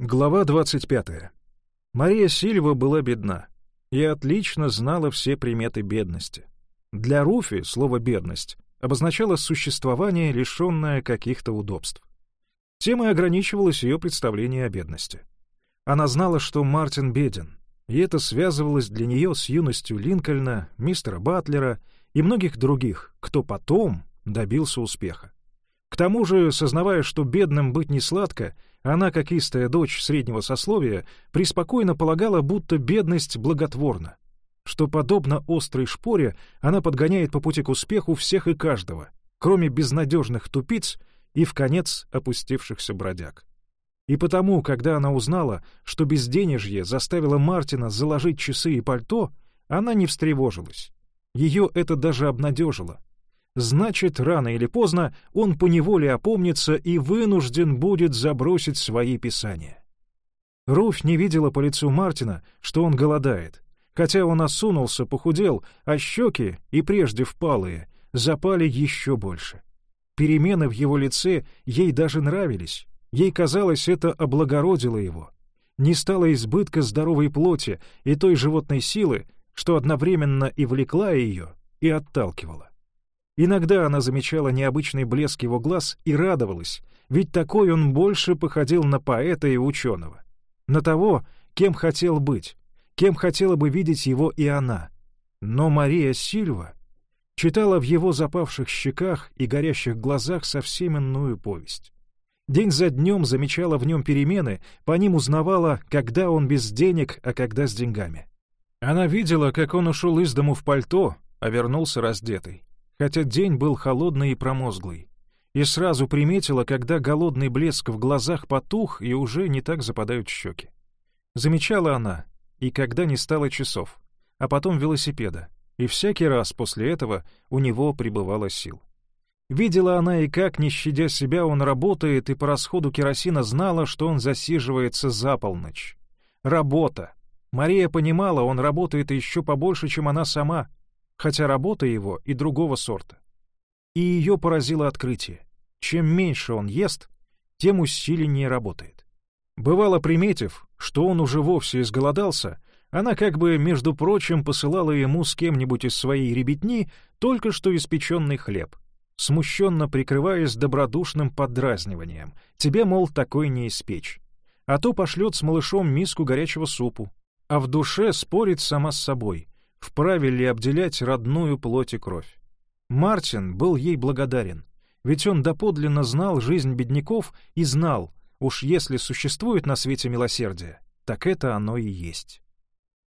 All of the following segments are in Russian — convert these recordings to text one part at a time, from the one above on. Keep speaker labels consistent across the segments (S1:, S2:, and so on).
S1: Глава 25. Мария Сильва была бедна и отлично знала все приметы бедности. Для Руфи слово «бедность» обозначало существование, лишенное каких-то удобств. Тем и ограничивалось ее представление о бедности. Она знала, что Мартин беден, и это связывалось для нее с юностью Линкольна, мистера Батлера и многих других, кто потом добился успеха. К тому же, сознавая, что бедным быть не сладко, она, как истая дочь среднего сословия, преспокойно полагала, будто бедность благотворна, что, подобно острой шпоре, она подгоняет по пути к успеху всех и каждого, кроме безнадежных тупиц и, в конец, опустившихся бродяг. И потому, когда она узнала, что безденежье заставило Мартина заложить часы и пальто, она не встревожилась. Ее это даже обнадежило значит, рано или поздно он поневоле опомнится и вынужден будет забросить свои писания. Руфь не видела по лицу Мартина, что он голодает, хотя он осунулся, похудел, а щеки, и прежде впалые, запали еще больше. Перемены в его лице ей даже нравились, ей казалось, это облагородило его. Не стало избытка здоровой плоти и той животной силы, что одновременно и влекла ее, и отталкивала. Иногда она замечала необычный блеск его глаз и радовалась, ведь такой он больше походил на поэта и ученого. На того, кем хотел быть, кем хотела бы видеть его и она. Но Мария Сильва читала в его запавших щеках и горящих глазах совсем иную повесть. День за днем замечала в нем перемены, по ним узнавала, когда он без денег, а когда с деньгами. Она видела, как он ушел из дому в пальто, а вернулся раздетый хотя день был холодный и промозглый, и сразу приметила, когда голодный блеск в глазах потух и уже не так западают щеки. Замечала она, и когда не стало часов, а потом велосипеда, и всякий раз после этого у него прибывало сил. Видела она и как, не щадя себя, он работает, и по расходу керосина знала, что он засиживается за полночь. Работа. Мария понимала, он работает еще побольше, чем она сама — хотя работа его и другого сорта. И ее поразило открытие. Чем меньше он ест, тем усиленнее работает. Бывало, приметив, что он уже вовсе изголодался, она как бы, между прочим, посылала ему с кем-нибудь из своей ребятни только что испеченный хлеб, смущенно прикрываясь добродушным поддразниванием. Тебе, мол, такой не испечь. А то пошлет с малышом миску горячего супу, а в душе спорит сама с собой вправе ли обделять родную плоть и кровь. Мартин был ей благодарен, ведь он доподлинно знал жизнь бедняков и знал, уж если существует на свете милосердие, так это оно и есть.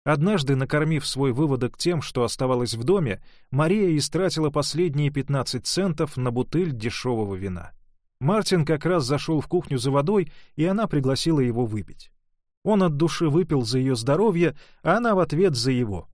S1: Однажды, накормив свой выводок тем, что оставалось в доме, Мария истратила последние 15 центов на бутыль дешевого вина. Мартин как раз зашел в кухню за водой, и она пригласила его выпить. Он от души выпил за ее здоровье, а она в ответ за его.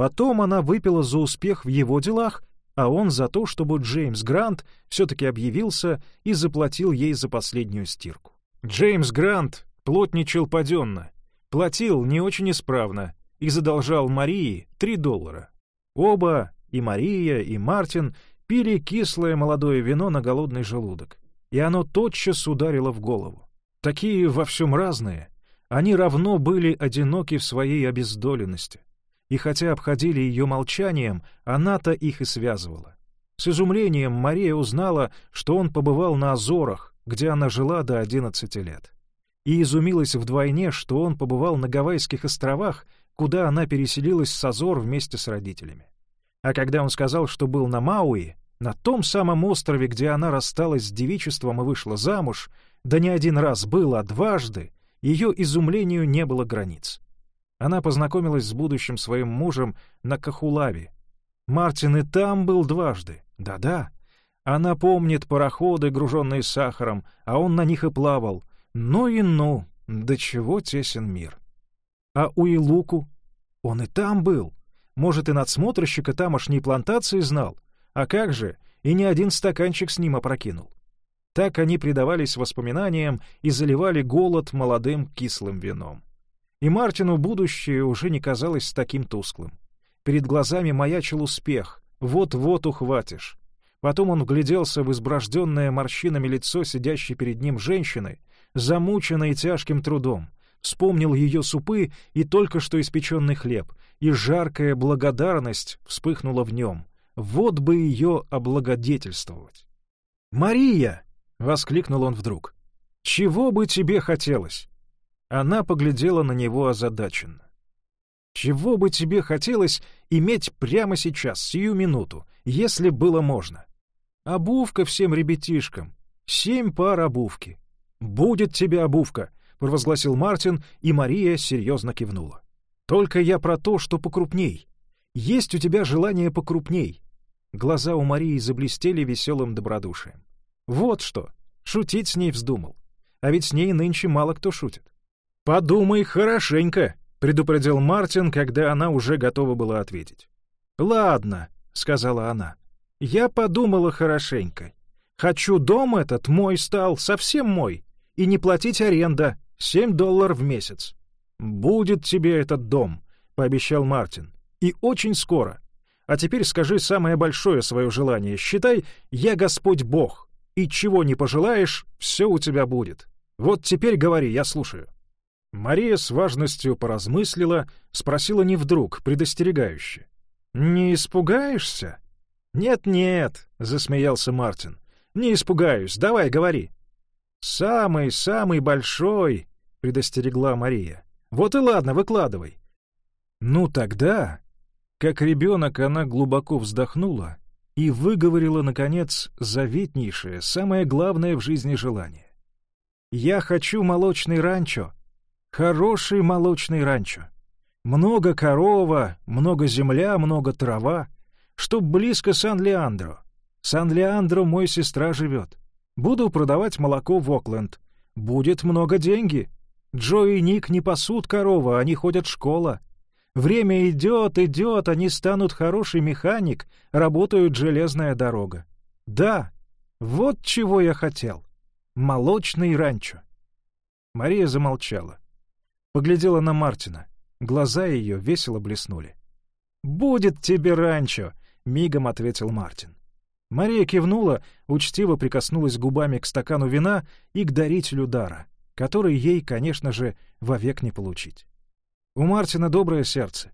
S1: Потом она выпила за успех в его делах, а он за то, чтобы Джеймс Грант все-таки объявился и заплатил ей за последнюю стирку. Джеймс Грант плотничал паденно, платил не очень исправно и задолжал Марии три доллара. Оба, и Мария, и Мартин, пили кислое молодое вино на голодный желудок, и оно тотчас ударило в голову. Такие во всем разные, они равно были одиноки в своей обездоленности и хотя обходили ее молчанием, она-то их и связывала. С изумлением Мария узнала, что он побывал на Азорах, где она жила до 11 лет. И изумилась вдвойне, что он побывал на Гавайских островах, куда она переселилась с Азор вместе с родителями. А когда он сказал, что был на Мауи, на том самом острове, где она рассталась с девичеством и вышла замуж, да не один раз был, а дважды, ее изумлению не было границ. Она познакомилась с будущим своим мужем на Кахулаве. Мартин и там был дважды. Да-да. Она помнит пароходы, груженные сахаром, а он на них и плавал. Ну и ну, до чего тесен мир. А у Илуку? Он и там был. Может, и надсмотрщика тамошней плантации знал. А как же, и ни один стаканчик с ним опрокинул. Так они предавались воспоминаниям и заливали голод молодым кислым вином. И Мартину будущее уже не казалось таким тусклым. Перед глазами маячил успех. Вот-вот ухватишь. Потом он вгляделся в изброжденное морщинами лицо сидящей перед ним женщины, замученной тяжким трудом, вспомнил ее супы и только что испеченный хлеб, и жаркая благодарность вспыхнула в нем. Вот бы ее облагодетельствовать. «Мария!» — воскликнул он вдруг. «Чего бы тебе хотелось?» Она поглядела на него озадаченно. «Чего бы тебе хотелось иметь прямо сейчас, сию минуту, если было можно?» «Обувка всем ребятишкам. Семь пар обувки. Будет тебе обувка!» — провозгласил Мартин, и Мария серьезно кивнула. «Только я про то, что покрупней. Есть у тебя желание покрупней. Глаза у Марии заблестели веселым добродушием. Вот что, шутить с ней вздумал. А ведь с ней нынче мало кто шутит. «Подумай хорошенько», — предупредил Мартин, когда она уже готова была ответить. «Ладно», — сказала она, — «я подумала хорошенько. Хочу дом этот мой стал, совсем мой, и не платить аренда, семь долларов в месяц». «Будет тебе этот дом», — пообещал Мартин, — «и очень скоро. А теперь скажи самое большое свое желание. Считай, я Господь Бог, и чего не пожелаешь, все у тебя будет. Вот теперь говори, я слушаю». Мария с важностью поразмыслила, спросила не вдруг, предостерегающе. «Не испугаешься?» «Нет-нет», — засмеялся Мартин. «Не испугаюсь, давай, говори». «Самый-самый большой», — предостерегла Мария. «Вот и ладно, выкладывай». «Ну тогда», как ребенок она глубоко вздохнула и выговорила, наконец, заветнейшее, самое главное в жизни желание. «Я хочу молочный ранчо, хороший молочный ранчо. Много корова, много земля, много трава, чтоб близко Сан-Леандро. Сан-Леандро мой сестра живет. Буду продавать молоко в Окленд. Будет много деньги. Джо и Ник не пасут корову, они ходят в школу. Время идет, идет, они станут хороший механик, работают железная дорога. Да, вот чего я хотел. Молочный ранчо. Мария замолчала. Поглядела на Мартина. Глаза ее весело блеснули. «Будет тебе ранчо!» — мигом ответил Мартин. Мария кивнула, учтиво прикоснулась губами к стакану вина и к дарителю дара, который ей, конечно же, вовек не получить. У Мартина доброе сердце,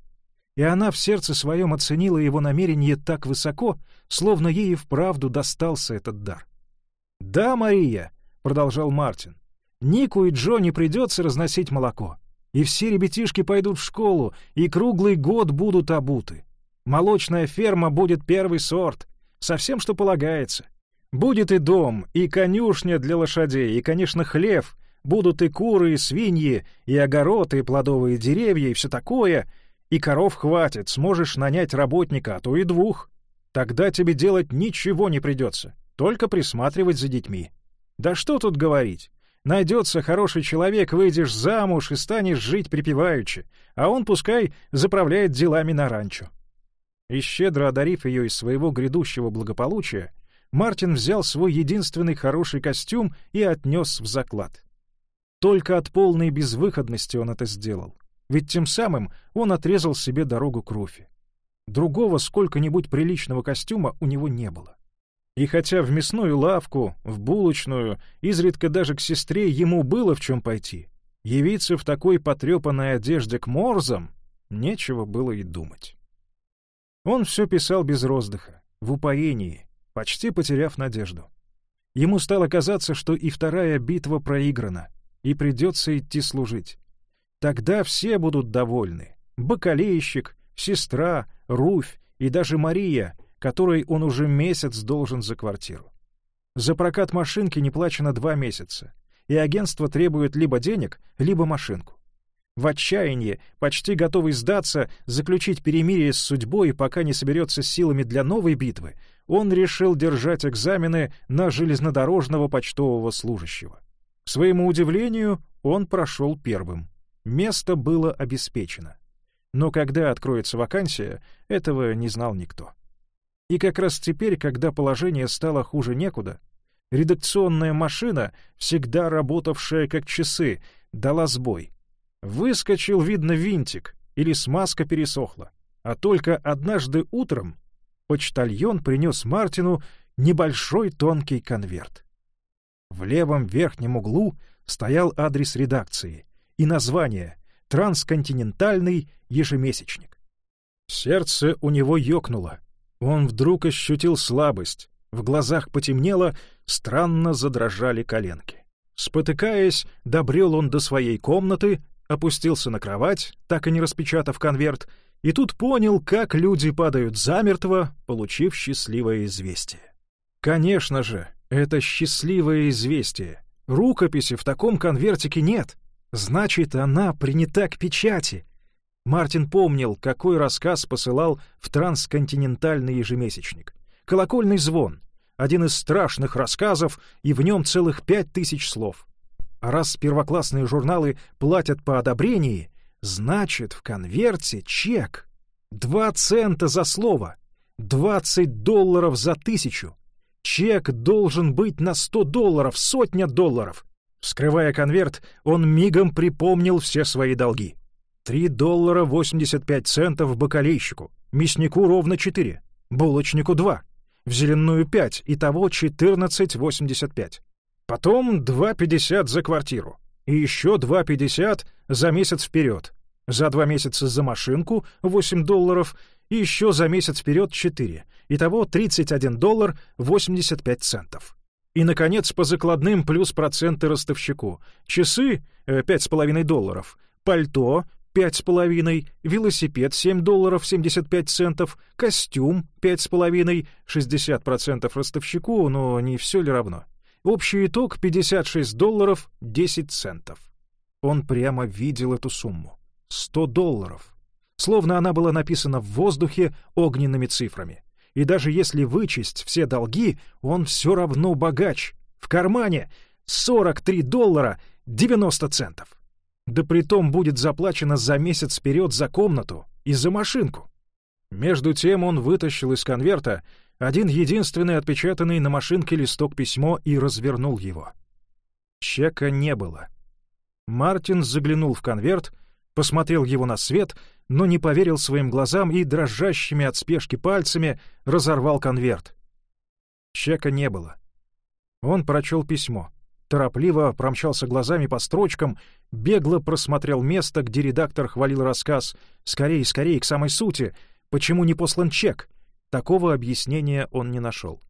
S1: и она в сердце своем оценила его намерение так высоко, словно ей и вправду достался этот дар. «Да, Мария», — продолжал Мартин, — «Нику и Джо не придется разносить молоко, и все ребятишки пойдут в школу, и круглый год будут обуты. Молочная ферма будет первый сорт, совсем что полагается. Будет и дом, и конюшня для лошадей, и, конечно, хлев, Будут и куры, и свиньи, и огород, и плодовые деревья, и все такое. И коров хватит, сможешь нанять работника, а то и двух. Тогда тебе делать ничего не придется, только присматривать за детьми. Да что тут говорить? Найдется хороший человек, выйдешь замуж и станешь жить припеваючи, а он пускай заправляет делами на ранчо. И щедро одарив ее из своего грядущего благополучия, Мартин взял свой единственный хороший костюм и отнес в заклад. Только от полной безвыходности он это сделал, ведь тем самым он отрезал себе дорогу к Руфи. Другого сколько-нибудь приличного костюма у него не было. И хотя в мясную лавку, в булочную, изредка даже к сестре ему было в чем пойти, явиться в такой потрепанной одежде к морзам нечего было и думать. Он все писал без роздыха, в упоении, почти потеряв надежду. Ему стало казаться, что и вторая битва проиграна, и придется идти служить. Тогда все будут довольны. Бакалейщик, сестра, Руфь и даже Мария, которой он уже месяц должен за квартиру. За прокат машинки не плачено два месяца, и агентство требует либо денег, либо машинку. В отчаянии, почти готовый сдаться, заключить перемирие с судьбой, пока не соберется силами для новой битвы, он решил держать экзамены на железнодорожного почтового служащего. К своему удивлению, он прошел первым. Место было обеспечено. Но когда откроется вакансия, этого не знал никто. И как раз теперь, когда положение стало хуже некуда, редакционная машина, всегда работавшая как часы, дала сбой. Выскочил, видно, винтик, или смазка пересохла. А только однажды утром почтальон принес Мартину небольшой тонкий конверт. В левом верхнем углу стоял адрес редакции и название «Трансконтинентальный ежемесячник». Сердце у него ёкнуло. Он вдруг ощутил слабость, в глазах потемнело, странно задрожали коленки. Спотыкаясь, добрел он до своей комнаты, опустился на кровать, так и не распечатав конверт, и тут понял, как люди падают замертво, получив счастливое известие. Конечно же, это счастливое известие. Рукописи в таком конвертике нет. Значит, она принята к печати. Мартин помнил, какой рассказ посылал в трансконтинентальный ежемесячник. «Колокольный звон» — один из страшных рассказов, и в нем целых пять тысяч слов. А раз первоклассные журналы платят по одобрении, значит, в конверте чек. Два цента за слово, двадцать долларов за тысячу. Чек должен быть на сто долларов, сотня долларов. Вскрывая конверт, он мигом припомнил все свои долги. Три доллара восемьдесят пять центов бакалейщику, мяснику ровно четыре, булочнику два, в зеленую пять, итого четырнадцать восемьдесят пять. Потом 2,50 за квартиру. И еще 2,50 за месяц вперед. За два месяца за машинку 8 долларов. И еще за месяц вперед 4. Итого 31 доллар 85 центов. И, наконец, по закладным плюс проценты ростовщику. Часы э, — 5,5 долларов. Пальто — 5,5. Велосипед — 7 долларов 75 центов. Костюм — 5,5. 60% ростовщику, но не все ли равно? Общий итог — 56 долларов 10 центов. Он прямо видел эту сумму. 100 долларов. Словно она была написана в воздухе огненными цифрами. И даже если вычесть все долги, он все равно богач. В кармане 43 доллара 90 центов. Да притом будет заплачено за месяц вперед за комнату и за машинку. Между тем он вытащил из конверта один единственный отпечатанный на машинке листок письмо и развернул его. Чека не было. Мартин заглянул в конверт, посмотрел его на свет, но не поверил своим глазам и дрожащими от спешки пальцами разорвал конверт. Чека не было. Он прочел письмо, торопливо промчался глазами по строчкам, бегло просмотрел место, где редактор хвалил рассказ «Скорей, скорей, к самой сути! Почему не послан чек?» Такого объяснения он не нашел.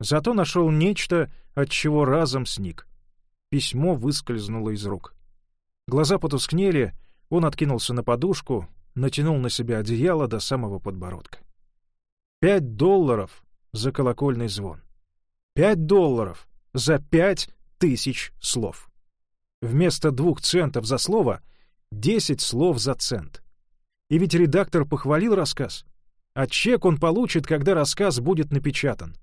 S1: Зато нашел нечто, от чего разом сник. Письмо выскользнуло из рук. Глаза потускнели, он откинулся на подушку, натянул на себя одеяло до самого подбородка. Пять долларов за колокольный звон. Пять долларов за пять тысяч слов. Вместо двух центов за слово — десять слов за цент. И ведь редактор похвалил рассказ. А чек он получит, когда рассказ будет напечатан.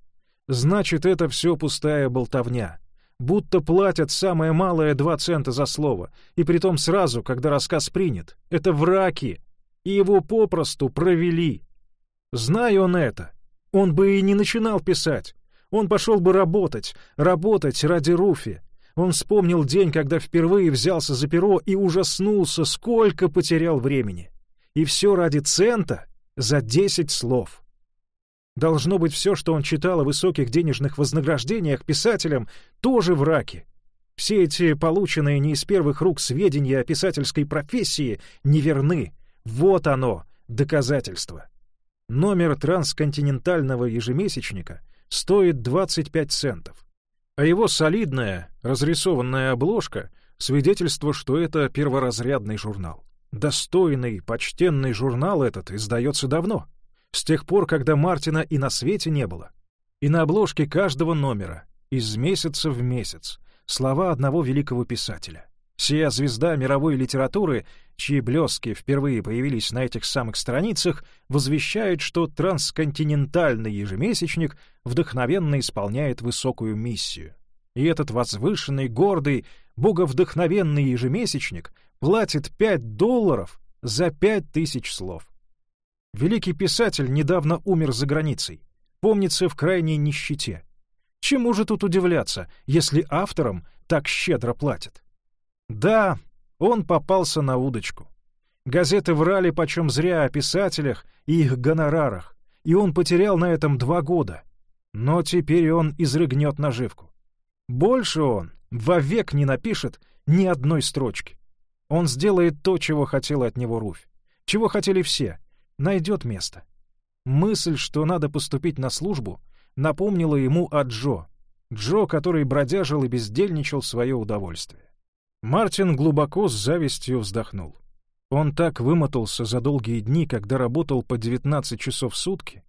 S1: Значит, это все пустая болтовня. Будто платят самое малое два цента за слово, и притом сразу, когда рассказ принят. Это враки, и его попросту провели. Зная он это, он бы и не начинал писать. Он пошел бы работать, работать ради Руфи. Он вспомнил день, когда впервые взялся за перо и ужаснулся, сколько потерял времени. И все ради цента — за десять слов. Должно быть, все, что он читал о высоких денежных вознаграждениях писателям, тоже в раке. Все эти полученные не из первых рук сведения о писательской профессии неверны. Вот оно, доказательство. Номер трансконтинентального ежемесячника стоит 25 центов, а его солидная, разрисованная обложка — свидетельство, что это перворазрядный журнал. Достойный, почтенный журнал этот издается давно, с тех пор, когда Мартина и на свете не было. И на обложке каждого номера, из месяца в месяц, слова одного великого писателя. Сия звезда мировой литературы, чьи блески впервые появились на этих самых страницах, возвещает, что трансконтинентальный ежемесячник вдохновенно исполняет высокую миссию. И этот возвышенный, гордый, боговдохновенный ежемесячник платит 5 долларов за 5 тысяч слов. Великий писатель недавно умер за границей, помнится в крайней нищете. Чему же тут удивляться, если авторам так щедро платят? Да, он попался на удочку. Газеты врали почем зря о писателях и их гонорарах, и он потерял на этом два года. Но теперь он изрыгнет наживку. Больше он вовек не напишет ни одной строчки. Он сделает то, чего хотела от него Руфь, чего хотели все, найдет место. Мысль, что надо поступить на службу, напомнила ему о Джо. Джо, который бродяжил и бездельничал в свое удовольствие. Мартин глубоко с завистью вздохнул. Он так вымотался за долгие дни, когда работал по 19 часов в сутки.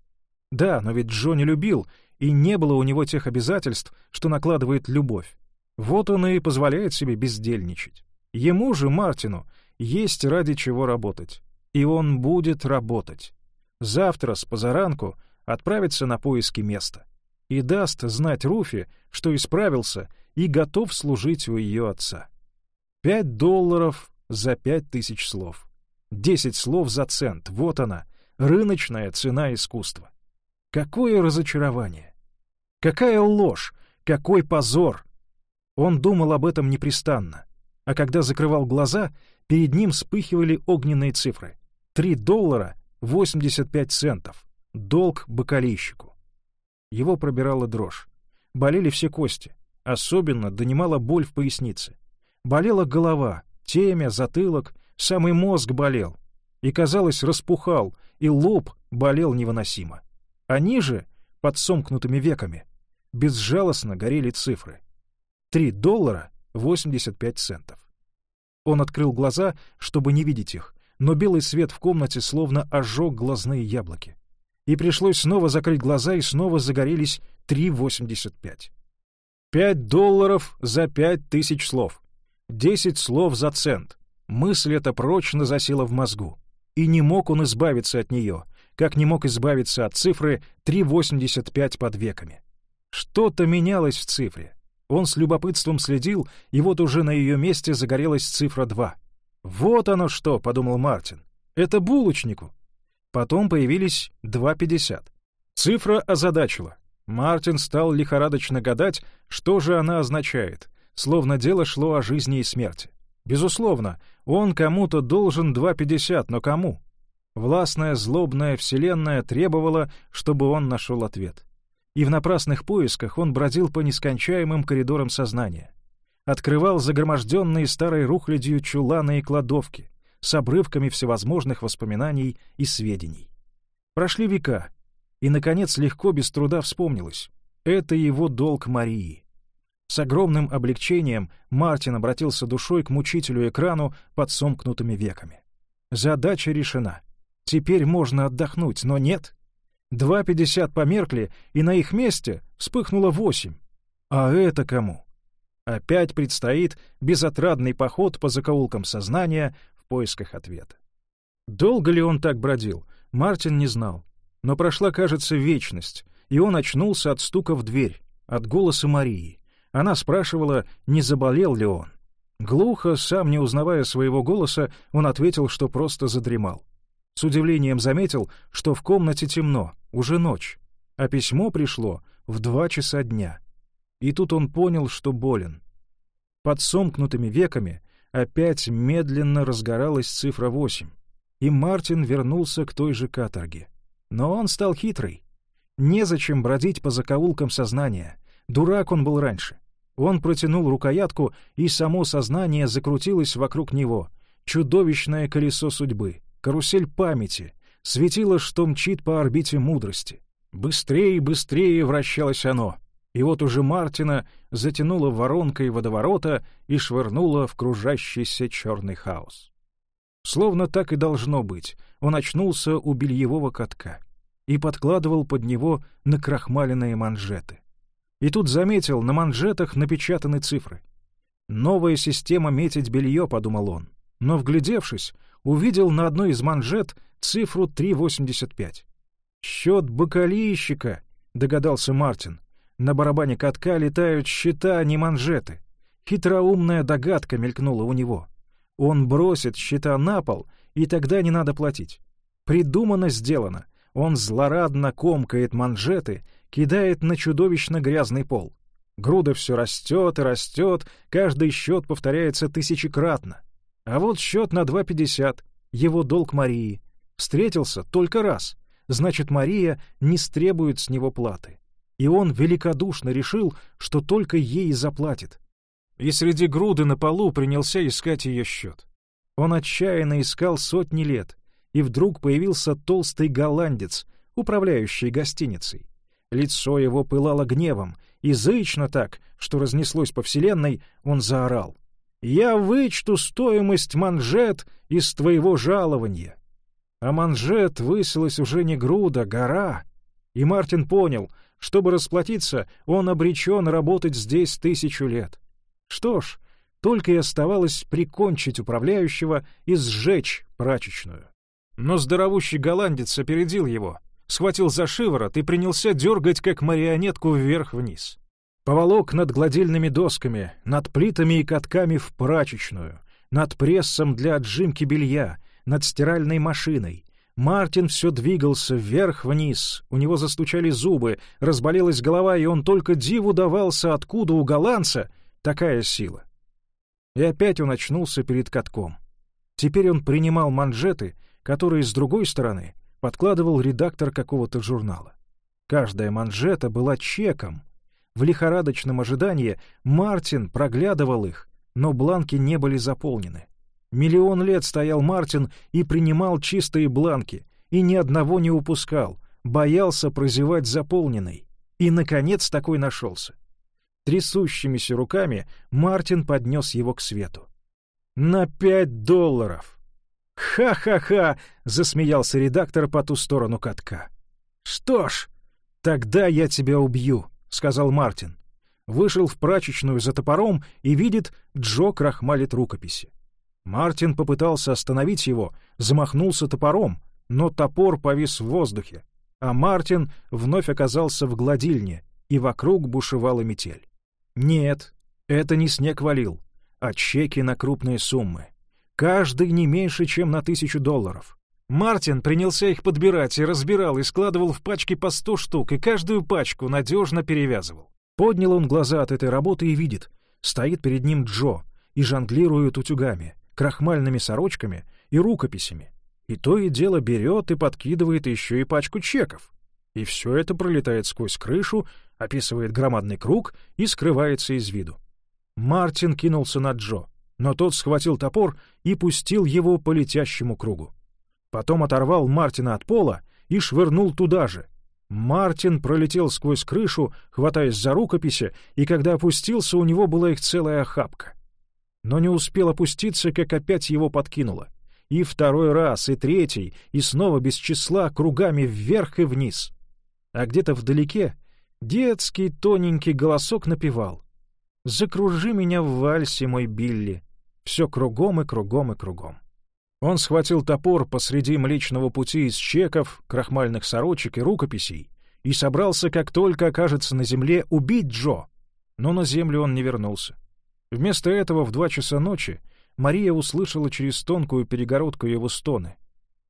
S1: Да, но ведь Джо не любил, и не было у него тех обязательств, что накладывает любовь. Вот он и позволяет себе бездельничать. Ему же, Мартину, есть ради чего работать. И он будет работать. Завтра с позаранку отправится на поиски места. И даст знать Руфи, что исправился и готов служить у ее отца. Пять долларов за пять тысяч слов. Десять слов за цент. Вот она, рыночная цена искусства. Какое разочарование! Какая ложь! Какой позор! Он думал об этом непрестанно а когда закрывал глаза, перед ним вспыхивали огненные цифры. Три доллара восемьдесят пять центов. Долг бокалейщику. Его пробирала дрожь. Болели все кости. Особенно донимала боль в пояснице. Болела голова, темя, затылок, самый мозг болел. И, казалось, распухал, и лоб болел невыносимо. Они же, под сомкнутыми веками, безжалостно горели цифры. Три доллара 85 центов. Он открыл глаза, чтобы не видеть их, но белый свет в комнате словно ожег глазные яблоки. И пришлось снова закрыть глаза, и снова загорелись 3,85. Пять долларов за пять тысяч слов. Десять слов за цент. Мысль эта прочно засела в мозгу. И не мог он избавиться от нее, как не мог избавиться от цифры 3,85 под веками. Что-то менялось в цифре. Он с любопытством следил, и вот уже на ее месте загорелась цифра 2. «Вот оно что!» — подумал Мартин. «Это булочнику!» Потом появились 2,50. Цифра озадачила. Мартин стал лихорадочно гадать, что же она означает, словно дело шло о жизни и смерти. Безусловно, он кому-то должен 2,50, но кому? Властная злобная вселенная требовала, чтобы он нашел ответ и в напрасных поисках он бродил по нескончаемым коридорам сознания. Открывал загроможденные старой рухлядью чуланы и кладовки с обрывками всевозможных воспоминаний и сведений. Прошли века, и, наконец, легко без труда вспомнилось. Это его долг Марии. С огромным облегчением Мартин обратился душой к мучителю экрану под сомкнутыми веками. Задача решена. Теперь можно отдохнуть, но нет — Два пятьдесят померкли, и на их месте вспыхнуло восемь. А это кому? Опять предстоит безотрадный поход по закоулкам сознания в поисках ответа. Долго ли он так бродил, Мартин не знал. Но прошла, кажется, вечность, и он очнулся от стука в дверь, от голоса Марии. Она спрашивала, не заболел ли он. Глухо, сам не узнавая своего голоса, он ответил, что просто задремал. С удивлением заметил, что в комнате темно, уже ночь, а письмо пришло в два часа дня. И тут он понял, что болен. Под сомкнутыми веками опять медленно разгоралась цифра восемь, и Мартин вернулся к той же каторге. Но он стал хитрый. Незачем бродить по закоулкам сознания. Дурак он был раньше. Он протянул рукоятку, и само сознание закрутилось вокруг него. Чудовищное колесо судьбы, карусель памяти, светило, что мчит по орбите мудрости. Быстрее и быстрее вращалось оно, и вот уже Мартина затянуло воронкой водоворота и швырнуло в кружащийся черный хаос. Словно так и должно быть, он очнулся у бельевого катка и подкладывал под него накрахмаленные манжеты. И тут заметил, на манжетах напечатаны цифры. «Новая система метить белье», — подумал он. Но, вглядевшись, увидел на одной из манжет цифру 3,85. «Счет бокалийщика», — догадался Мартин. На барабане катка летают счета, а не манжеты. Хитроумная догадка мелькнула у него. Он бросит счета на пол, и тогда не надо платить. Придумано, сделано. Он злорадно комкает манжеты, кидает на чудовищно грязный пол. Груда все растет и растет, каждый счет повторяется тысячекратно. А вот счет на 2,50, его долг Марии. Встретился только раз, значит, Мария не стребует с него платы. и он великодушно решил, что только ей заплатит. И среди груды на полу принялся искать ее счет. Он отчаянно искал сотни лет, и вдруг появился толстый голландец, управляющий гостиницей. Лицо его пылало гневом, и так, что разнеслось по вселенной, он заорал. «Я вычту стоимость манжет из твоего жалования!» А манжет высилась уже не груда, гора. И Мартин понял, чтобы расплатиться, он обречен работать здесь тысячу лет. Что ж, только и оставалось прикончить управляющего и сжечь прачечную. Но здоровущий голландец опередил его, схватил за шиворот и принялся дергать, как марионетку вверх-вниз. Поволок над гладильными досками, над плитами и катками в прачечную, над прессом для отжимки белья, над стиральной машиной. Мартин все двигался вверх-вниз, у него застучали зубы, разболелась голова, и он только диву давался, откуда у голландца такая сила. И опять он очнулся перед катком. Теперь он принимал манжеты, которые с другой стороны подкладывал редактор какого-то журнала. Каждая манжета была чеком. В лихорадочном ожидании Мартин проглядывал их, но бланки не были заполнены. Миллион лет стоял Мартин и принимал чистые бланки, и ни одного не упускал, боялся прозевать заполненный. И, наконец, такой нашелся. Трясущимися руками Мартин поднес его к свету. «На пять долларов!» «Ха-ха-ха!» — засмеялся редактор по ту сторону катка. «Что ж, тогда я тебя убью», — сказал Мартин. Вышел в прачечную за топором и видит, Джо крахмалит рукописи. Мартин попытался остановить его, замахнулся топором, но топор повис в воздухе, а Мартин вновь оказался в гладильне, и вокруг бушевала метель. Нет, это не снег валил, а чеки на крупные суммы. Каждый не меньше, чем на тысячу долларов. Мартин принялся их подбирать и разбирал, и складывал в пачки по сто штук, и каждую пачку надежно перевязывал. Поднял он глаза от этой работы и видит, стоит перед ним Джо и жонглирует утюгами крахмальными сорочками и рукописями. И то и дело берет и подкидывает еще и пачку чеков. И все это пролетает сквозь крышу, описывает громадный круг и скрывается из виду. Мартин кинулся на Джо, но тот схватил топор и пустил его по летящему кругу. Потом оторвал Мартина от пола и швырнул туда же. Мартин пролетел сквозь крышу, хватаясь за рукописи, и когда опустился, у него была их целая охапка но не успел опуститься, как опять его подкинуло. И второй раз, и третий, и снова без числа, кругами вверх и вниз. А где-то вдалеке детский тоненький голосок напевал. «Закружи меня в вальсе, мой Билли!» Все кругом и кругом и кругом. Он схватил топор посреди Млечного Пути из чеков, крахмальных сорочек и рукописей и собрался, как только окажется на земле, убить Джо. Но на землю он не вернулся. Вместо этого в два часа ночи Мария услышала через тонкую перегородку его стоны,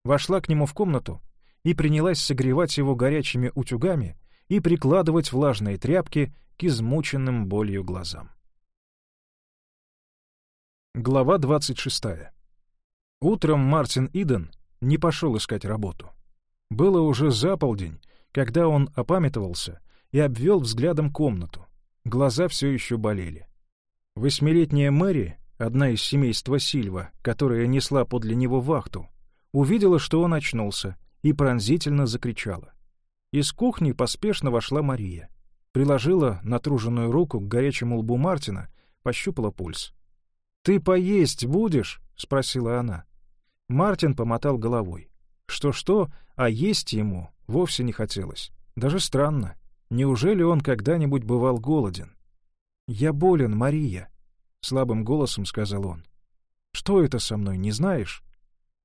S1: вошла к нему в комнату и принялась согревать его горячими утюгами и прикладывать влажные тряпки к измученным болью глазам. Глава 26. Утром Мартин Иден не пошел искать работу. Было уже за полдень, когда он опамятовался и обвел взглядом комнату. Глаза все еще болели. Восьмилетняя Мэри, одна из семейства Сильва, которая несла подле него вахту, увидела, что он очнулся, и пронзительно закричала. Из кухни поспешно вошла Мария. Приложила натруженную руку к горячему лбу Мартина, пощупала пульс. «Ты поесть будешь?» — спросила она. Мартин помотал головой. Что-что, а есть ему вовсе не хотелось. Даже странно. Неужели он когда-нибудь бывал голоден? «Я болен, Мария», — слабым голосом сказал он. «Что это со мной, не знаешь?»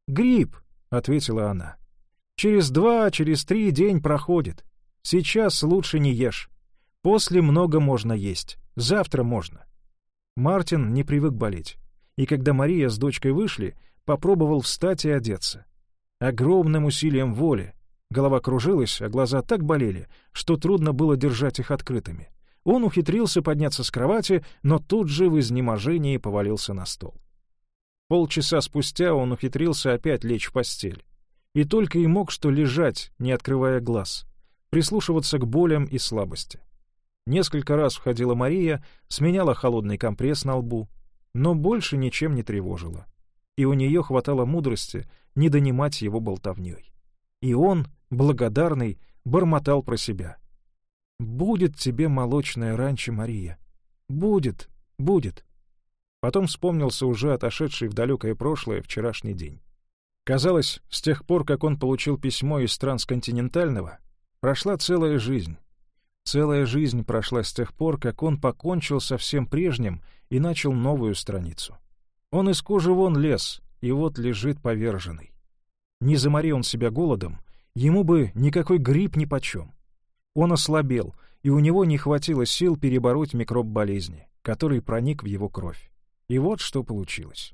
S1: «Грипп», — ответила она. «Через два, через три день проходит. Сейчас лучше не ешь. После много можно есть. Завтра можно». Мартин не привык болеть. И когда Мария с дочкой вышли, попробовал встать и одеться. Огромным усилием воли. Голова кружилась, а глаза так болели, что трудно было держать их открытыми. Он ухитрился подняться с кровати, но тут же в изнеможении повалился на стол. Полчаса спустя он ухитрился опять лечь в постель. И только и мог что лежать, не открывая глаз. прислушиваться к болям и слабости. Несколько раз входила Мария, сменяла холодный компресс на лбу, но больше ничем не тревожила. И у нее хватало мудрости не донимать его болтовней. И он, благодарный, бормотал про себя. «Будет тебе молочное ранчо, Мария. Будет, будет». Потом вспомнился уже отошедший в далекое прошлое вчерашний день. Казалось, с тех пор, как он получил письмо из трансконтинентального, прошла целая жизнь. Целая жизнь прошла с тех пор, как он покончил со всем прежним и начал новую страницу. Он из кожи вон лез, и вот лежит поверженный. Не замори он себя голодом, ему бы никакой грипп нипочем. Он ослабел, и у него не хватило сил перебороть микроб болезни, который проник в его кровь. И вот что получилось.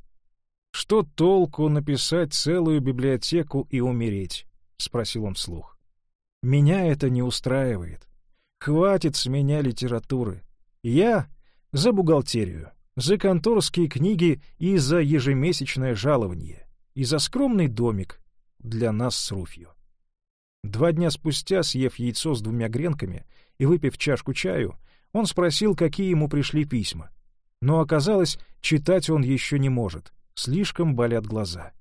S1: «Что толку написать целую библиотеку и умереть?» — спросил он вслух. «Меня это не устраивает. Хватит с меня литературы. Я за бухгалтерию, за конторские книги и за ежемесячное жалование, и за скромный домик для нас с Руфью». Два дня спустя, съев яйцо с двумя гренками и выпив чашку чаю, он спросил, какие ему пришли письма. Но оказалось, читать он еще не может — Слишком болят глаза.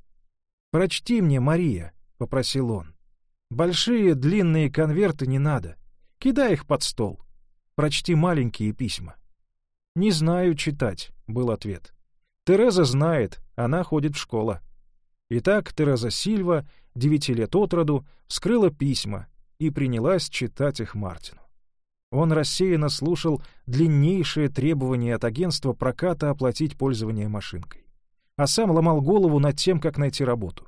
S1: «Прочти мне, Мария», — попросил он. «Большие длинные конверты не надо. Кидай их под стол. Прочти маленькие письма». «Не знаю читать», — был ответ. «Тереза знает, она ходит в школу». Итак, Тереза Сильва, девяти лет от роду, вскрыла письма и принялась читать их Мартину. Он рассеянно слушал длиннейшие требования от агентства проката оплатить пользование машинкой а сам ломал голову над тем, как найти работу.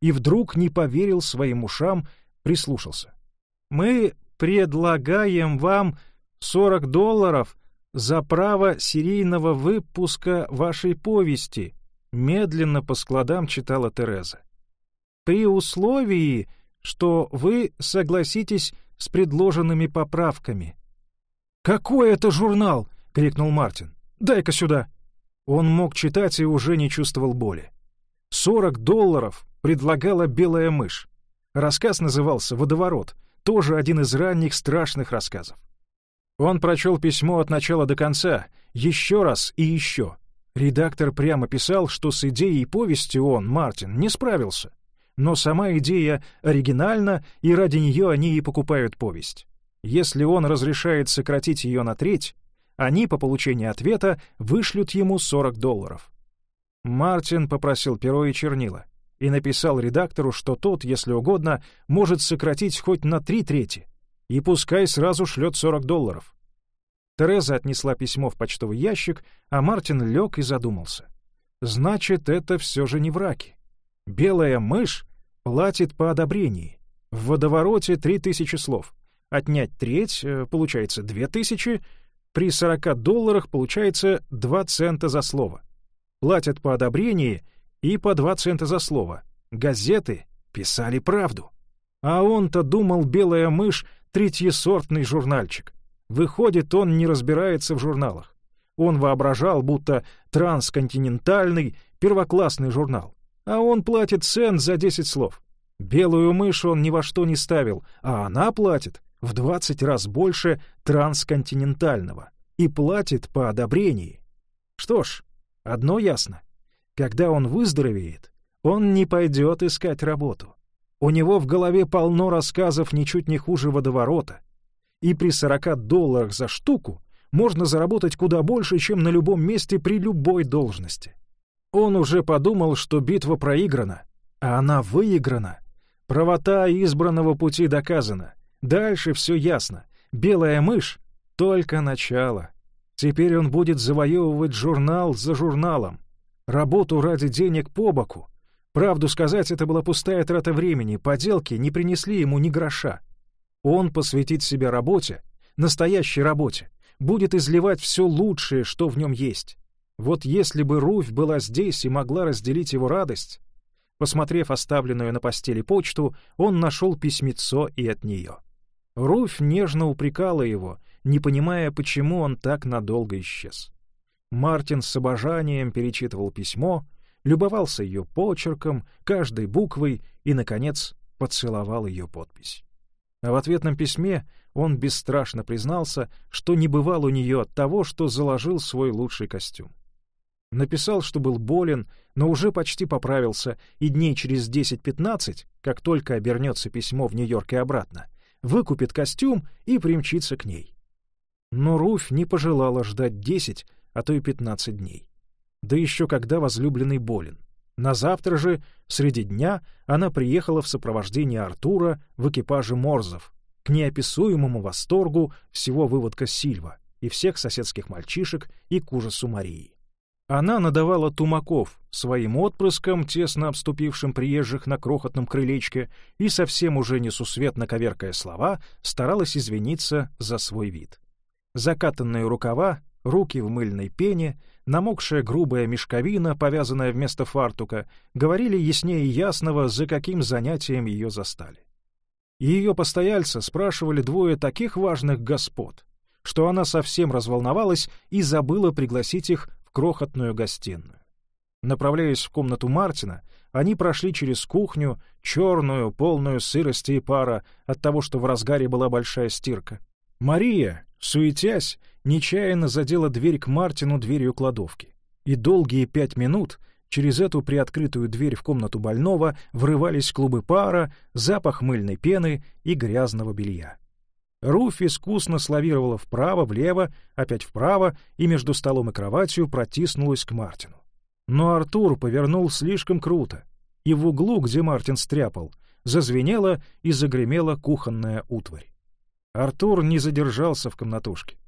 S1: И вдруг не поверил своим ушам, прислушался. «Мы предлагаем вам 40 долларов за право серийного выпуска вашей повести», медленно по складам читала Тереза. «При условии, что вы согласитесь с предложенными поправками». «Какой это журнал?» — крикнул Мартин. «Дай-ка сюда». Он мог читать и уже не чувствовал боли. «Сорок долларов предлагала белая мышь. Рассказ назывался «Водоворот», тоже один из ранних страшных рассказов. Он прочел письмо от начала до конца, еще раз и еще. Редактор прямо писал, что с идеей повести он, Мартин, не справился. Но сама идея оригинальна, и ради нее они и покупают повесть. Если он разрешает сократить ее на треть, они по получении ответа вышлют ему 40 долларов. Мартин попросил перо и чернила и написал редактору, что тот, если угодно, может сократить хоть на три трети, и пускай сразу шлет 40 долларов. Тереза отнесла письмо в почтовый ящик, а Мартин лег и задумался. Значит, это все же не враки. Белая мышь платит по одобрении. В водовороте три тысячи слов. Отнять треть, э, получается две тысячи, при 40 долларах получается 2 цента за слово. Платят по одобрении и по 2 цента за слово. Газеты писали правду. А он-то думал «Белая мышь» — третьесортный журнальчик. Выходит, он не разбирается в журналах. Он воображал, будто трансконтинентальный, первоклассный журнал. А он платит цент за 10 слов. Белую мышь он ни во что не ставил, а она платит в 20 раз больше трансконтинентального и платит по одобрении. Что ж, одно ясно. Когда он выздоровеет, он не пойдет искать работу. У него в голове полно рассказов ничуть не хуже водоворота. И при 40 долларах за штуку можно заработать куда больше, чем на любом месте при любой должности. Он уже подумал, что битва проиграна, а она выиграна. Правота избранного пути доказана — Дальше все ясно. Белая мышь — только начало. Теперь он будет завоевывать журнал за журналом. Работу ради денег по боку. Правду сказать, это была пустая трата времени, поделки не принесли ему ни гроша. Он посвятит себя работе, настоящей работе, будет изливать все лучшее, что в нем есть. Вот если бы Руфь была здесь и могла разделить его радость... Посмотрев оставленную на постели почту, он нашел письмецо и от нее. Руфь нежно упрекала его, не понимая, почему он так надолго исчез. Мартин с обожанием перечитывал письмо, любовался ее почерком, каждой буквой и, наконец, поцеловал ее подпись. А в ответном письме он бесстрашно признался, что не бывал у нее от того, что заложил свой лучший костюм. Написал, что был болен, но уже почти поправился, и дней через 10-15, как только обернется письмо в Нью-Йорк и обратно, выкупит костюм и примчится к ней. Но Руфь не пожелала ждать 10, а то и 15 дней. Да еще когда возлюбленный болен. На завтра же, среди дня, она приехала в сопровождении Артура в экипаже Морзов, к неописуемому восторгу всего выводка Сильва и всех соседских мальчишек и к ужасу Марии. Она надавала тумаков своим отпрыскам, тесно обступившим приезжих на крохотном крылечке, и совсем уже несусветно коверкая слова, старалась извиниться за свой вид. Закатанные рукава, руки в мыльной пене, намокшая грубая мешковина, повязанная вместо фартука, говорили яснее ясного, за каким занятием ее застали. Ее постояльца спрашивали двое таких важных господ, что она совсем разволновалась и забыла пригласить их крохотную гостиную. Направляясь в комнату Мартина, они прошли через кухню, черную, полную сырости и пара от того, что в разгаре была большая стирка. Мария, суетясь, нечаянно задела дверь к Мартину дверью кладовки. И долгие пять минут через эту приоткрытую дверь в комнату больного врывались клубы пара, запах мыльной пены и грязного белья. Руфь искусно славировала вправо, влево, опять вправо и между столом и кроватью протиснулась к Мартину. Но Артур повернул слишком круто, и в углу, где Мартин стряпал, зазвенела и загремела кухонная утварь. Артур не задержался в комнатушке.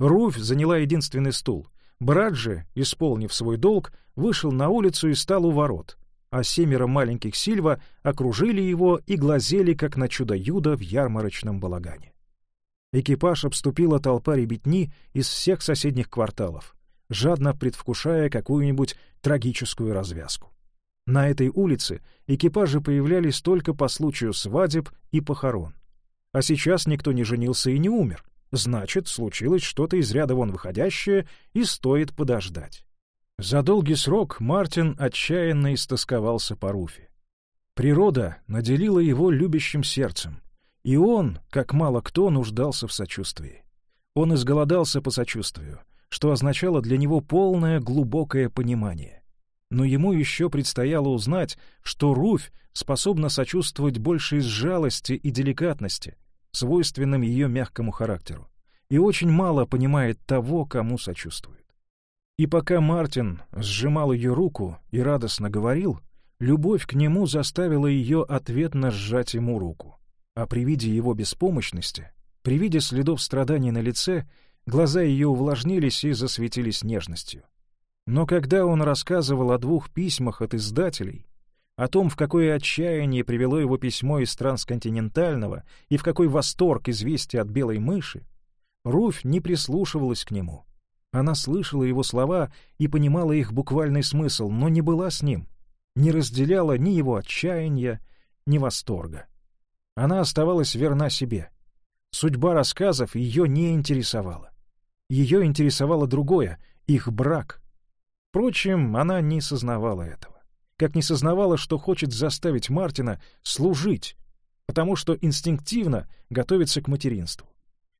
S1: Руфь заняла единственный стул. Брат же, исполнив свой долг, вышел на улицу и стал у ворот, а семеро маленьких Сильва окружили его и глазели, как на чудо-юдо в ярмарочном балагане. Экипаж обступила толпа ребятни из всех соседних кварталов, жадно предвкушая какую-нибудь трагическую развязку. На этой улице экипажи появлялись только по случаю свадеб и похорон. А сейчас никто не женился и не умер. Значит, случилось что-то из ряда вон выходящее, и стоит подождать. За долгий срок Мартин отчаянно истосковался по Руфе. Природа наделила его любящим сердцем, и он, как мало кто, нуждался в сочувствии. Он изголодался по сочувствию, что означало для него полное глубокое понимание. Но ему еще предстояло узнать, что Руфь способна сочувствовать больше из жалости и деликатности, свойственным ее мягкому характеру, и очень мало понимает того, кому сочувствует. И пока Мартин сжимал ее руку и радостно говорил, любовь к нему заставила ее ответно сжать ему руку а при виде его беспомощности, при виде следов страданий на лице, глаза ее увлажнились и засветились нежностью. Но когда он рассказывал о двух письмах от издателей, о том, в какое отчаяние привело его письмо из трансконтинентального и в какой восторг известия от белой мыши, Руфь не прислушивалась к нему. Она слышала его слова и понимала их буквальный смысл, но не была с ним, не разделяла ни его отчаяния, ни восторга. Она оставалась верна себе. Судьба рассказов ее не интересовала. Ее интересовало другое — их брак. Впрочем, она не сознавала этого. Как не сознавала, что хочет заставить Мартина служить, потому что инстинктивно готовится к материнству.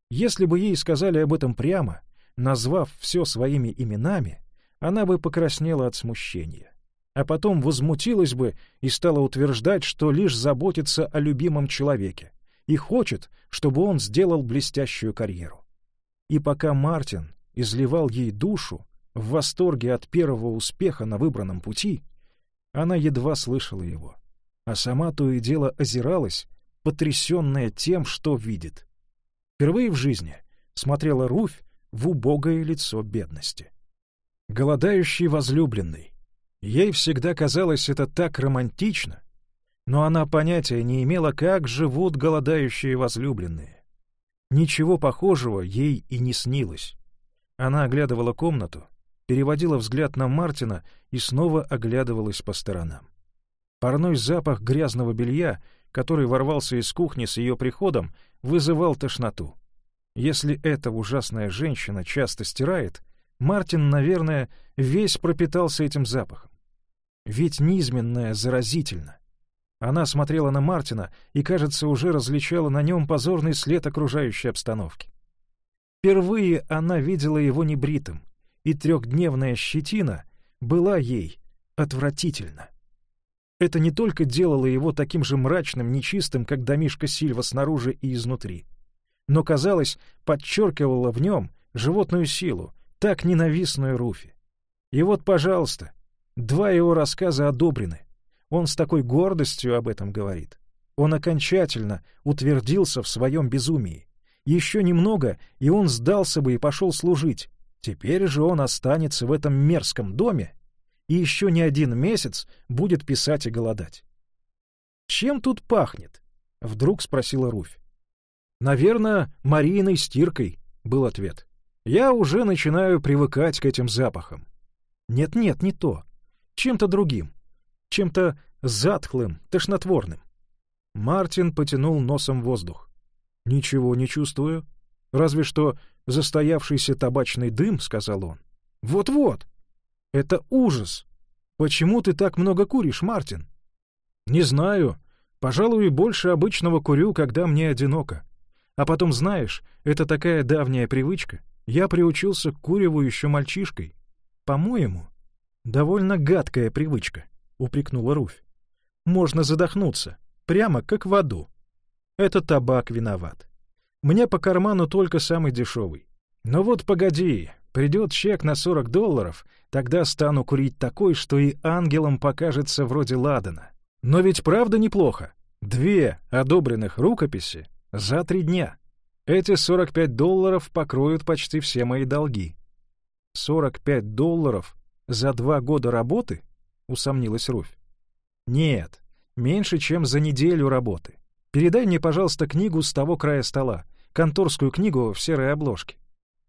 S1: Если бы ей сказали об этом прямо, назвав все своими именами, она бы покраснела от смущения а потом возмутилась бы и стала утверждать, что лишь заботится о любимом человеке и хочет, чтобы он сделал блестящую карьеру. И пока Мартин изливал ей душу в восторге от первого успеха на выбранном пути, она едва слышала его, а сама то и дело озиралась, потрясенная тем, что видит. Впервые в жизни смотрела Руфь в убогое лицо бедности. Голодающий возлюбленный, Ей всегда казалось это так романтично, но она понятия не имела, как живут голодающие возлюбленные. Ничего похожего ей и не снилось. Она оглядывала комнату, переводила взгляд на Мартина и снова оглядывалась по сторонам. Парной запах грязного белья, который ворвался из кухни с ее приходом, вызывал тошноту. Если эта ужасная женщина часто стирает, Мартин, наверное, весь пропитался этим запахом. Ведь низменное заразительно. Она смотрела на Мартина и, кажется, уже различала на нем позорный след окружающей обстановки. Впервые она видела его небритым, и трехдневная щетина была ей отвратительна. Это не только делало его таким же мрачным, нечистым, как домишка Сильва снаружи и изнутри, но, казалось, подчеркивало в нем животную силу, так ненавистную Руфи. И вот, пожалуйста, два его рассказа одобрены. Он с такой гордостью об этом говорит. Он окончательно утвердился в своем безумии. Еще немного, и он сдался бы и пошел служить. Теперь же он останется в этом мерзком доме и еще не один месяц будет писать и голодать. «Чем тут пахнет?» — вдруг спросила Руфь. «Наверное, Марииной стиркой», — был ответ. «Я уже начинаю привыкать к этим запахам». «Нет-нет, не то. Чем-то другим. Чем-то затхлым, тошнотворным». Мартин потянул носом воздух. «Ничего не чувствую. Разве что застоявшийся табачный дым», — сказал он. «Вот-вот. Это ужас. Почему ты так много куришь, Мартин?» «Не знаю. Пожалуй, больше обычного курю, когда мне одиноко. А потом, знаешь, это такая давняя привычка. Я приучился к куреву еще мальчишкой. По-моему, довольно гадкая привычка», — упрекнула Руфь. «Можно задохнуться, прямо как в аду. Это табак виноват. Мне по карману только самый дешевый. Но вот погоди, придет чек на 40 долларов, тогда стану курить такой, что и ангелам покажется вроде ладана. Но ведь правда неплохо. Две одобренных рукописи за три дня. Эти 45 долларов покроют почти все мои долги. 45 долларов за два года работы? Усомнилась Руфь. Нет, меньше, чем за неделю работы. Передай мне, пожалуйста, книгу с того края стола, конторскую книгу в серой обложке.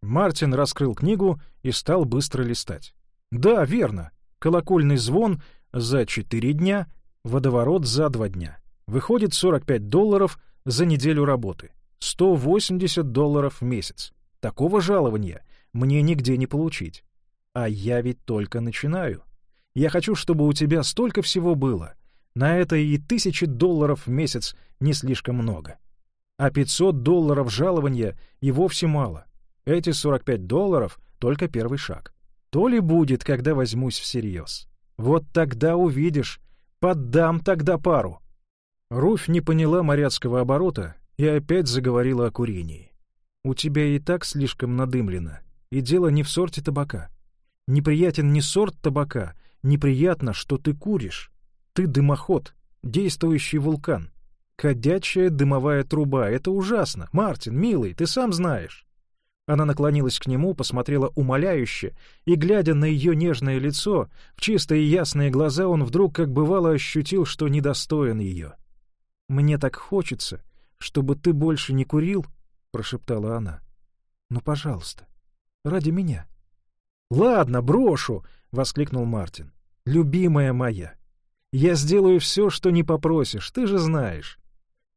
S1: Мартин раскрыл книгу и стал быстро листать. Да, верно. Колокольный звон за четыре дня, водоворот за два дня. Выходит 45 долларов за неделю работы. 180 долларов в месяц. Такого жалования мне нигде не получить. А я ведь только начинаю. Я хочу, чтобы у тебя столько всего было, на это и тысячи долларов в месяц не слишком много. А 500 долларов жалования и вовсе мало. Эти 45 долларов — только первый шаг. То ли будет, когда возьмусь всерьез. Вот тогда увидишь. Поддам тогда пару. Руфь не поняла моряцкого оборота и опять заговорила о курении. «У тебя и так слишком надымлено, и дело не в сорте табака. Неприятен не сорт табака, неприятно, что ты куришь. Ты дымоход, действующий вулкан. Ходячая дымовая труба — это ужасно. Мартин, милый, ты сам знаешь. Она наклонилась к нему, посмотрела умоляюще, и, глядя на ее нежное лицо, в чистые ясные глаза он вдруг, как бывало, ощутил, что недостоин ее. «Мне так хочется, чтобы ты больше не курил», — прошептала она. «Ну, пожалуйста, ради меня». «Ладно, брошу!» — воскликнул Мартин. «Любимая моя, я сделаю все, что не попросишь, ты же знаешь».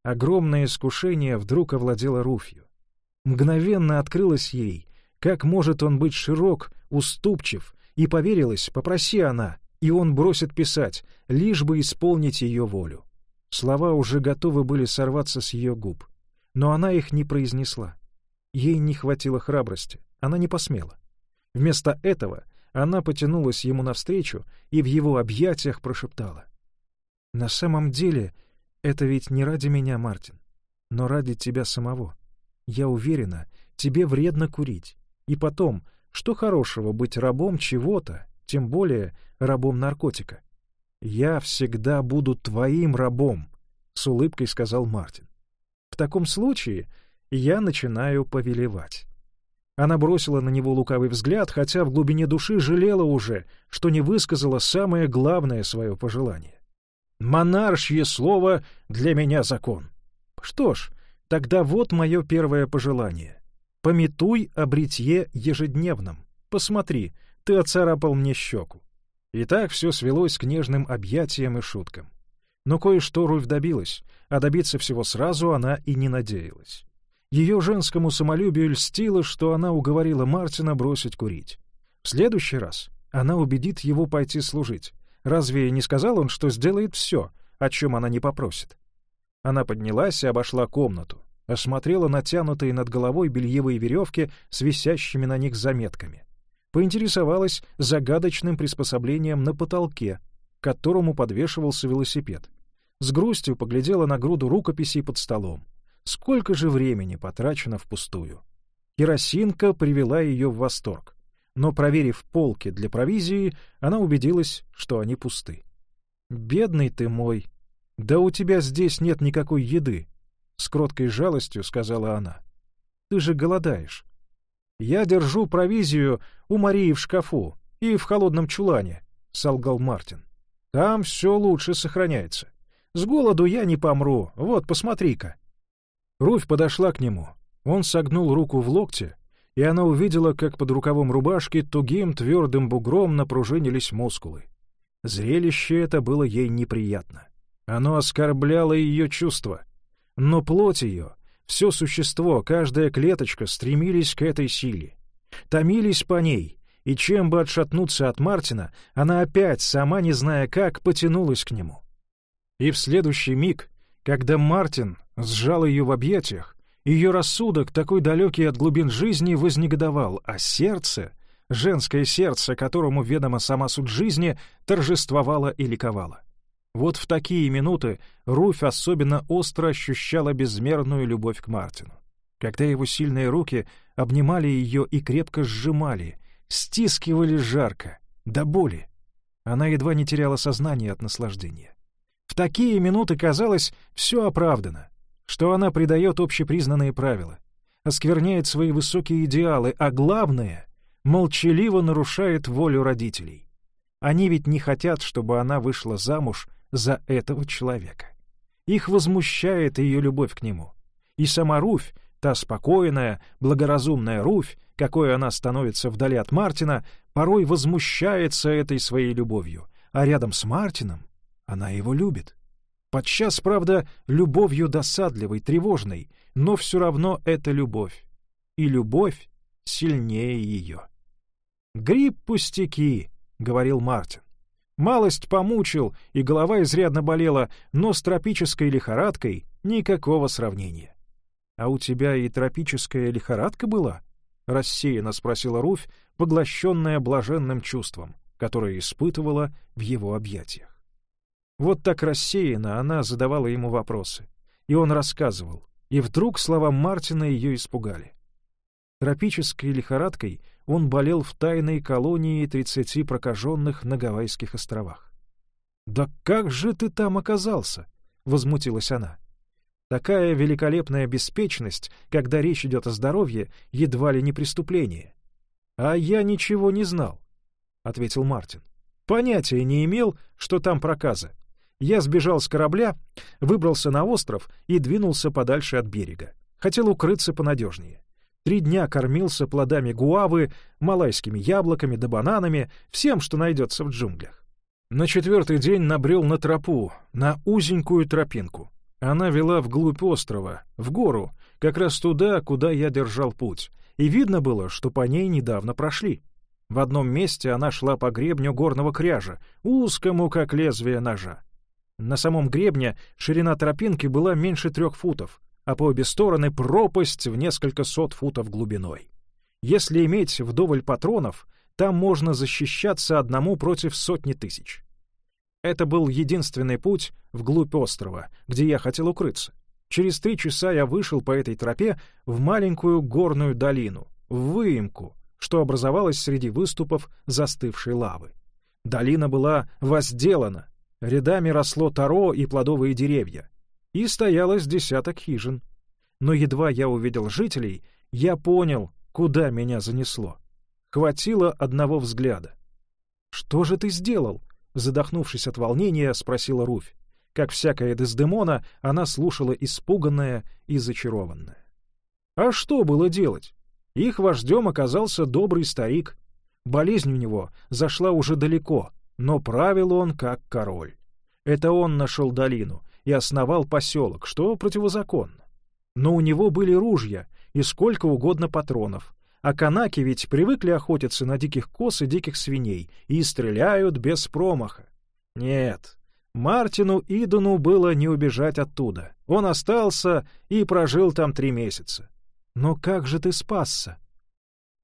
S1: Огромное искушение вдруг овладело Руфью. Мгновенно открылось ей, как может он быть широк, уступчив, и поверилась, попроси она, и он бросит писать, лишь бы исполнить ее волю. Слова уже готовы были сорваться с ее губ, но она их не произнесла. Ей не хватило храбрости, она не посмела. Вместо этого она потянулась ему навстречу и в его объятиях прошептала. «На самом деле это ведь не ради меня, Мартин, но ради тебя самого. Я уверена, тебе вредно курить. И потом, что хорошего быть рабом чего-то, тем более рабом наркотика? «Я всегда буду твоим рабом», — с улыбкой сказал Мартин. «В таком случае я начинаю повелевать». Она бросила на него лукавый взгляд, хотя в глубине души жалела уже, что не высказала самое главное свое пожелание. «Монаршье слово для меня закон». Что ж, тогда вот мое первое пожелание. Пометуй о бритье ежедневном. Посмотри, ты оцарапал мне щеку. И так все свелось к нежным объятиям и шуткам. Но кое-что Руфь добилась, а добиться всего сразу она и не надеялась. Ее женскому самолюбию льстило, что она уговорила Мартина бросить курить. В следующий раз она убедит его пойти служить. Разве не сказал он, что сделает все, о чем она не попросит. Она поднялась и обошла комнату, осмотрела натянутые над головой бельевые веревки с висящими на них заметками. Поинтересовалась загадочным приспособлением на потолке, к которому подвешивался велосипед. С грустью поглядела на груду рукописей под столом. Сколько же времени потрачено впустую. Керосинка привела ее в восторг. Но, проверив полки для провизии, она убедилась, что они пусты. «Бедный ты мой! Да у тебя здесь нет никакой еды!» — с кроткой жалостью сказала она. «Ты же голодаешь. Я держу провизию у Марии в шкафу и в холодном чулане», — солгал Мартин. «Там все лучше сохраняется. С голоду я не помру, вот, посмотри-ка». Руфь подошла к нему. Он согнул руку в локте, и она увидела, как под рукавом рубашки тугим твердым бугром напружинились мускулы. Зрелище это было ей неприятно. Оно оскорбляло ее чувства. Но плоть ее, все существо, каждая клеточка стремились к этой силе. Томились по ней, и чем бы отшатнуться от Мартина, она опять, сама не зная как, потянулась к нему. И в следующий миг, когда Мартин сжал ее в объятиях, ее рассудок, такой далекий от глубин жизни, вознегодовал, а сердце, женское сердце, которому ведома сама суть жизни, торжествовало и ликовало. Вот в такие минуты Руфь особенно остро ощущала безмерную любовь к Мартину. Когда его сильные руки обнимали ее и крепко сжимали, стискивали жарко, до боли. Она едва не теряла сознание от наслаждения. Такие минуты казалось, все оправдано, что она предает общепризнанные правила, оскверняет свои высокие идеалы, а главное — молчаливо нарушает волю родителей. Они ведь не хотят, чтобы она вышла замуж за этого человека. Их возмущает ее любовь к нему. И сама Руфь, та спокойная, благоразумная Руфь, какой она становится вдали от Мартина, порой возмущается этой своей любовью, а рядом с Мартином она его любит. Подчас, правда, любовью досадливой, тревожной, но все равно это любовь. И любовь сильнее ее. «Гриб пустяки», — говорил Мартин. Малость помучил, и голова изрядно болела, но с тропической лихорадкой никакого сравнения. — А у тебя и тропическая лихорадка была? — рассеянно спросила Руфь, поглощенная блаженным чувством, которое испытывала в его объятиях. Вот так рассеянно она задавала ему вопросы. И он рассказывал. И вдруг слова Мартина ее испугали. Тропической лихорадкой он болел в тайной колонии тридцати прокаженных на Гавайских островах. «Да как же ты там оказался?» — возмутилась она. Такая великолепная беспечность, когда речь идет о здоровье, едва ли не преступление. «А я ничего не знал», — ответил Мартин. «Понятия не имел, что там проказа я сбежал с корабля, выбрался на остров и двинулся подальше от берега. Хотел укрыться понадежнее. Три дня кормился плодами гуавы, малайскими яблоками да бананами, всем, что найдется в джунглях. На четвертый день набрел на тропу, на узенькую тропинку. Она вела вглубь острова, в гору, как раз туда, куда я держал путь, и видно было, что по ней недавно прошли. В одном месте она шла по гребню горного кряжа, узкому, как лезвие ножа. На самом гребне ширина тропинки была меньше трех футов, а по обе стороны пропасть в несколько сот футов глубиной. Если иметь вдоволь патронов, там можно защищаться одному против сотни тысяч. Это был единственный путь вглубь острова, где я хотел укрыться. Через три часа я вышел по этой тропе в маленькую горную долину, в выемку, что образовалась среди выступов застывшей лавы. Долина была возделана, Рядами росло таро и плодовые деревья. И стояло с десяток хижин. Но едва я увидел жителей, я понял, куда меня занесло. Хватило одного взгляда. «Что же ты сделал?» — задохнувшись от волнения, спросила Руфь. Как всякая Дездемона, она слушала испуганная и зачарованная. А что было делать? Их вождем оказался добрый старик. Болезнь у него зашла уже далеко, но правил он как король. Это он нашел долину и основал поселок, что противозаконно. Но у него были ружья и сколько угодно патронов, а канаки ведь привыкли охотиться на диких коз и диких свиней и стреляют без промаха. Нет, Мартину Идуну было не убежать оттуда. Он остался и прожил там три месяца. Но как же ты спасся?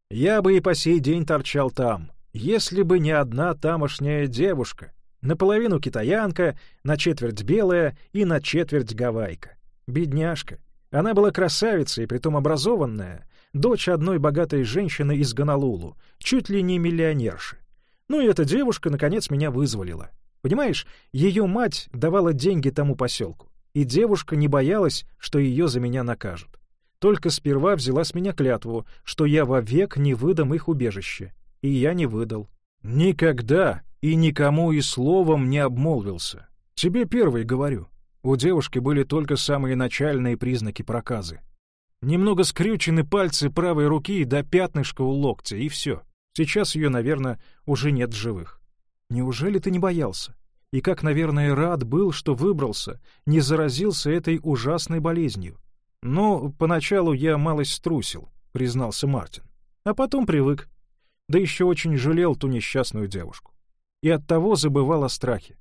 S1: Я бы и по сей день торчал там, если бы не одна тамошняя девушка, наполовину китаянка, на четверть белая и на четверть гавайка. Бедняжка. Она была красавицей, притом образованная, дочь одной богатой женщины из Гонолулу, чуть ли не миллионерши. Ну и эта девушка, наконец, меня вызволила. Понимаешь, ее мать давала деньги тому поселку, и девушка не боялась, что ее за меня накажут. Только сперва взяла с меня клятву, что я вовек не выдам их убежище. И я не выдал. Никогда и никому и словом не обмолвился. Тебе первый говорю. У девушки были только самые начальные признаки проказы. Немного скрючены пальцы правой руки до пятнышка у локтя, и все. Сейчас ее, наверное, уже нет живых. Неужели ты не боялся? И как, наверное, рад был, что выбрался, не заразился этой ужасной болезнью. «Ну, поначалу я малость струсил», — признался Мартин. «А потом привык. Да еще очень жалел ту несчастную девушку. И оттого забывал о страхе.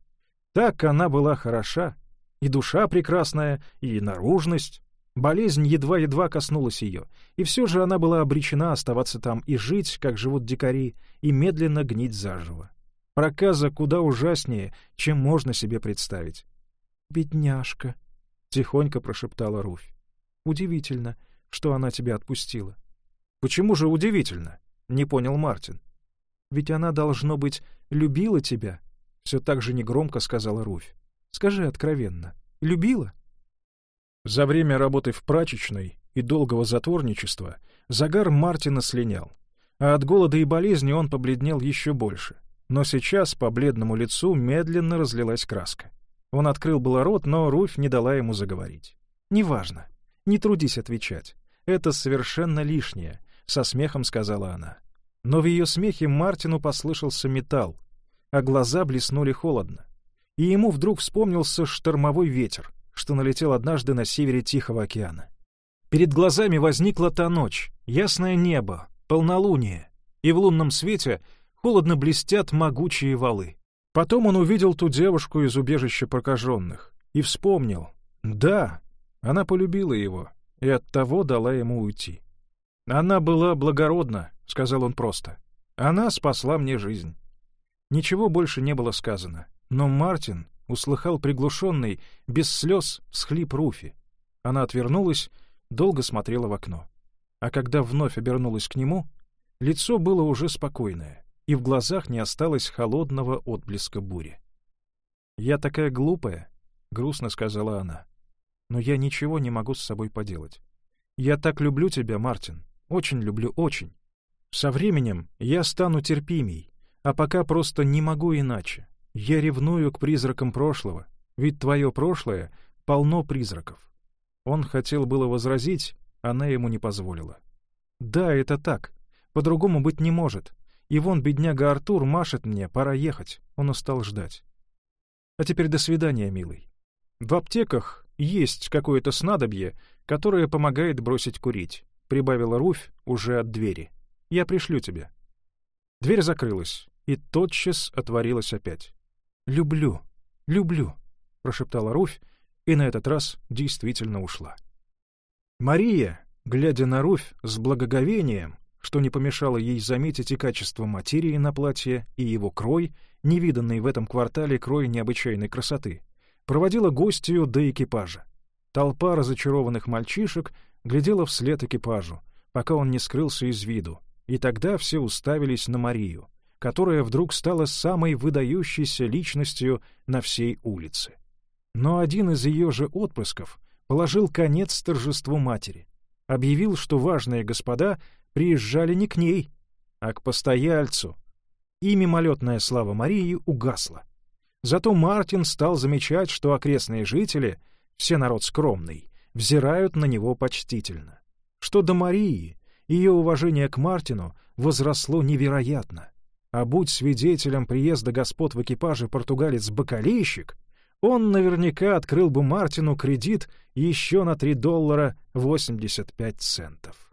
S1: Так она была хороша. И душа прекрасная, и наружность. Болезнь едва-едва коснулась ее, и все же она была обречена оставаться там и жить, как живут дикари, и медленно гнить заживо. Проказа куда ужаснее, чем можно себе представить. «Бедняжка», — тихонько прошептала Руфь. Удивительно, что она тебя отпустила. Почему же удивительно? Не понял Мартин. Ведь она, должно быть, любила тебя, все так же негромко сказала Руфь. Скажи откровенно, любила? За время работы в прачечной и долгого затворничества загар Мартина слинял, а от голода и болезни он побледнел еще больше. Но сейчас по бледному лицу медленно разлилась краска. Он открыл было рот, но Руфь не дала ему заговорить. «Неважно. Не трудись отвечать. Это совершенно лишнее, — со смехом сказала она. Но в ее смехе Мартину послышался металл, а глаза блеснули холодно. И ему вдруг вспомнился штормовой ветер, что налетел однажды на севере Тихого океана. Перед глазами возникла та ночь, ясное небо, полнолуние, и в лунном свете холодно блестят могучие валы. Потом он увидел ту девушку из убежища прокаженных и вспомнил. Да, она полюбила его и оттого дала ему уйти. «Она была благородна», — сказал он просто. «Она спасла мне жизнь». Ничего больше не было сказано, но Мартин услыхал приглушенный, без слез, всхлип Руфи. Она отвернулась, долго смотрела в окно. А когда вновь обернулась к нему, лицо было уже спокойное, и в глазах не осталось холодного отблеска бури. «Я такая глупая», — грустно сказала она но я ничего не могу с собой поделать. Я так люблю тебя, Мартин, очень люблю, очень. Со временем я стану терпимей, а пока просто не могу иначе. Я ревную к призракам прошлого, ведь твое прошлое полно призраков. Он хотел было возразить, она ему не позволила. Да, это так, по-другому быть не может. И вон бедняга Артур машет мне, пора ехать, он устал ждать. А теперь до свидания, милый. В аптеках есть какое-то снадобье, которое помогает бросить курить», — прибавила Руфь уже от двери. «Я пришлю тебе». Дверь закрылась, и тотчас отворилась опять. «Люблю, люблю», — прошептала Руфь, и на этот раз действительно ушла. Мария, глядя на Руфь с благоговением, что не помешало ей заметить и качество материи на платье, и его крой, невиданный в этом квартале крой необычайной красоты, проводила гостью до экипажа. Толпа разочарованных мальчишек глядела вслед экипажу, пока он не скрылся из виду, и тогда все уставились на Марию, которая вдруг стала самой выдающейся личностью на всей улице. Но один из ее же отпрысков положил конец торжеству матери, объявил, что важные господа приезжали не к ней, а к постояльцу, и мимолетная слава Марии угасла. Зато Мартин стал замечать, что окрестные жители, все народ скромный, взирают на него почтительно. Что до Марии, ее уважение к Мартину возросло невероятно. А будь свидетелем приезда господ в экипаже португалец-бакалейщик, он наверняка открыл бы Мартину кредит еще на 3 доллара 85 центов.